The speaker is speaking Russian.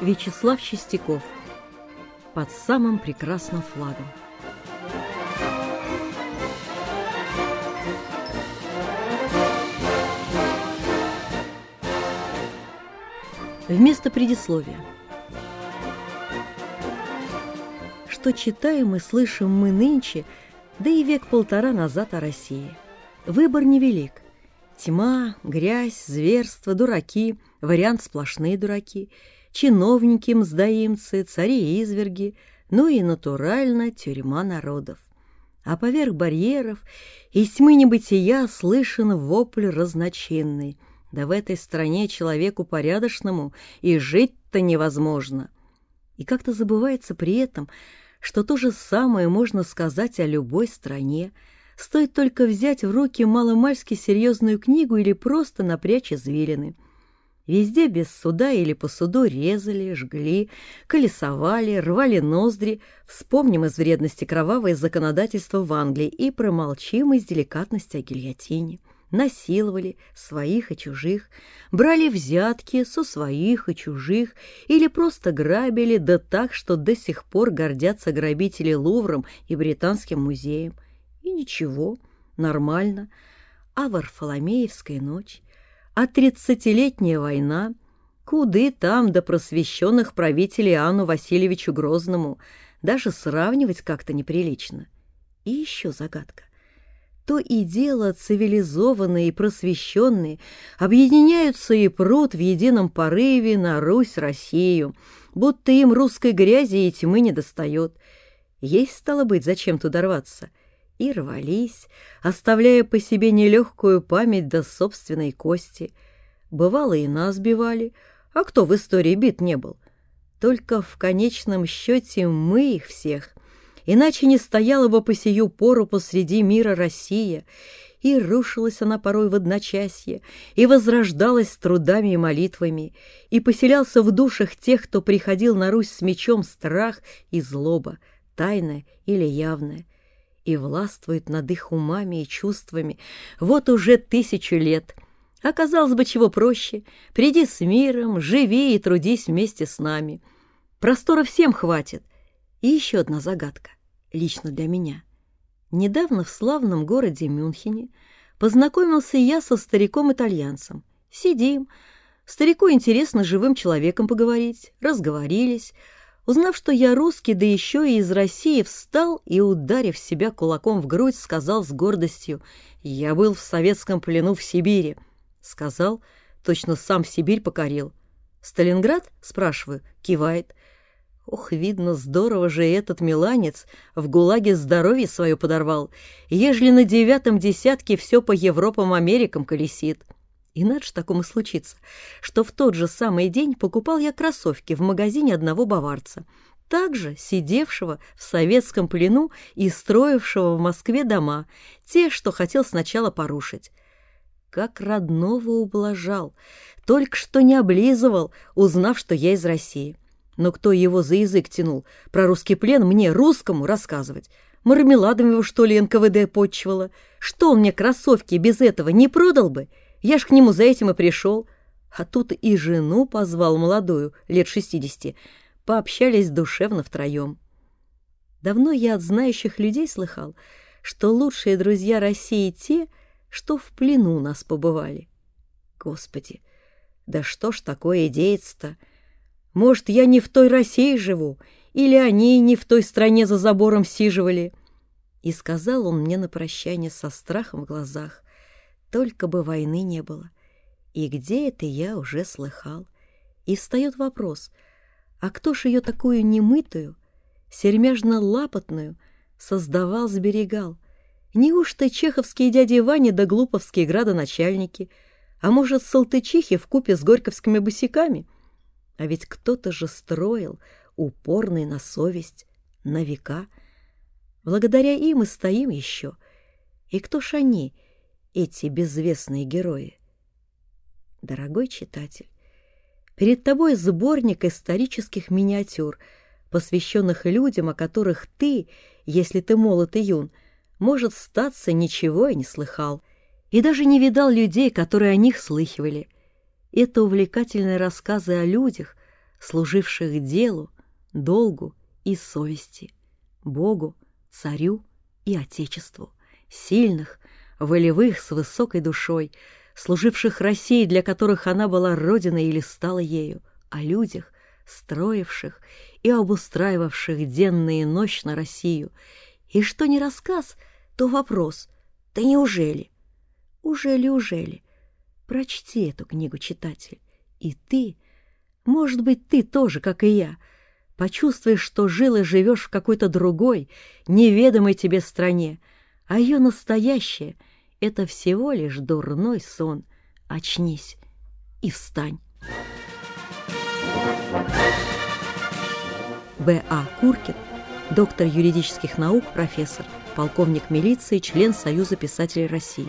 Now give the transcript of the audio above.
Вячеслав Чистяков Под самым прекрасным флагом Вместо предисловия Что читаем и слышим мы нынче, да и век-полтора назад о России. Выбор невелик. Тьма, грязь, зверство, дураки, вариант сплошные дураки, чиновники-мздоимцы, цари-изверги, ну и, натурально, тюрьма народов. А поверх барьеров из тьмы небытия слышен вопль разночинный. Да в этой стране человеку порядочному и жить-то невозможно. И как-то забывается при этом, что то же самое можно сказать о любой стране, Стоит только взять в руки маломальски серьезную книгу или просто напрячь извилины. Везде без суда или по суду резали, жгли, колесовали, рвали ноздри. Вспомним из вредности кровавое законодательство в Англии и промолчим из деликатности о гильотине. Насиловали своих и чужих, брали взятки со своих и чужих или просто грабили, да так, что до сих пор гордятся грабители Лувром и Британским музеем. И ничего, нормально. А Варфоломеевская ночь, а тридцатилетняя война, куды там до просвещенных правителей Анну Васильевичу Грозному, даже сравнивать как-то неприлично. И еще загадка. То и дело цивилизованные и просвещенные объединяются и прут в едином порыве на Русь, Россию, будто им русской грязи и тьмы не достает. Есть, стало быть, зачем туда рваться — и рвались, оставляя по себе нелегкую память до собственной кости. Бывало, и нас бивали, а кто в истории бит не был? Только в конечном счете мы их всех, иначе не стояла бы по сию пору посреди мира Россия, и рушилась она порой в одночасье, и возрождалась трудами и молитвами, и поселялся в душах тех, кто приходил на Русь с мечом страх и злоба, тайное или явное — и властвует над их умами и чувствами вот уже тысячу лет. А казалось бы, чего проще. Приди с миром, живи и трудись вместе с нами. Простора всем хватит. И еще одна загадка, лично для меня. Недавно в славном городе Мюнхене познакомился я со стариком-итальянцем. Сидим. Старику интересно живым человеком поговорить. Разговорились. Узнав, что я русский, да еще и из России, встал и, ударив себя кулаком в грудь, сказал с гордостью, «Я был в советском плену в Сибири». Сказал, точно сам Сибирь покорил. «Сталинград?» — спрашиваю, кивает. Ох, видно, здорово же этот миланец в ГУЛАГе здоровье свое подорвал, ежели на девятом десятке все по Европам, Америкам колесит. И надо ж такому случиться, что в тот же самый день покупал я кроссовки в магазине одного баварца, также сидевшего в советском плену и строившего в Москве дома, те, что хотел сначала порушить. Как родного ублажал, только что не облизывал, узнав, что я из России. Но кто его за язык тянул, про русский плен мне, русскому, рассказывать? Мармеладом его, что ли, НКВД почивала? Что он мне кроссовки без этого не продал бы?» Я ж к нему за этим и пришел. А тут и жену позвал молодую, лет шестидесяти. Пообщались душевно втроем. Давно я от знающих людей слыхал, что лучшие друзья России те, что в плену нас побывали. Господи, да что ж такое деется-то? Может, я не в той России живу, или они не в той стране за забором сиживали? И сказал он мне на прощание со страхом в глазах. Только бы войны не было. И где это я уже слыхал? И встает вопрос, а кто ж ее такую немытую, сермяжно-лапотную, создавал, сберегал? Неужто чеховские дяди Ваня да глуповские градоначальники, а может, салтычихи купе с горьковскими босиками? А ведь кто-то же строил, упорный на совесть, на века. Благодаря им и стоим еще. И кто ж они — эти безвестные герои. Дорогой читатель, перед тобой сборник исторических миниатюр, посвященных людям, о которых ты, если ты молод и юн, может, статься ничего и не слыхал, и даже не видал людей, которые о них слыхивали. Это увлекательные рассказы о людях, служивших делу, долгу и совести, Богу, царю и Отечеству, сильных, волевых, с высокой душой, служивших России, для которых она была родиной или стала ею, о людях, строивших и обустраивавших денно и ночь на Россию. И что не рассказ, то вопрос. Да неужели? Ужели, ужели? Прочти эту книгу, читатель, и ты, может быть, ты тоже, как и я, почувствуешь, что жил и живешь в какой-то другой, неведомой тебе стране, а ее настоящее — это всего лишь дурной сон. Очнись и встань. Б.А. Куркин, доктор юридических наук, профессор, полковник милиции, член Союза писателей России.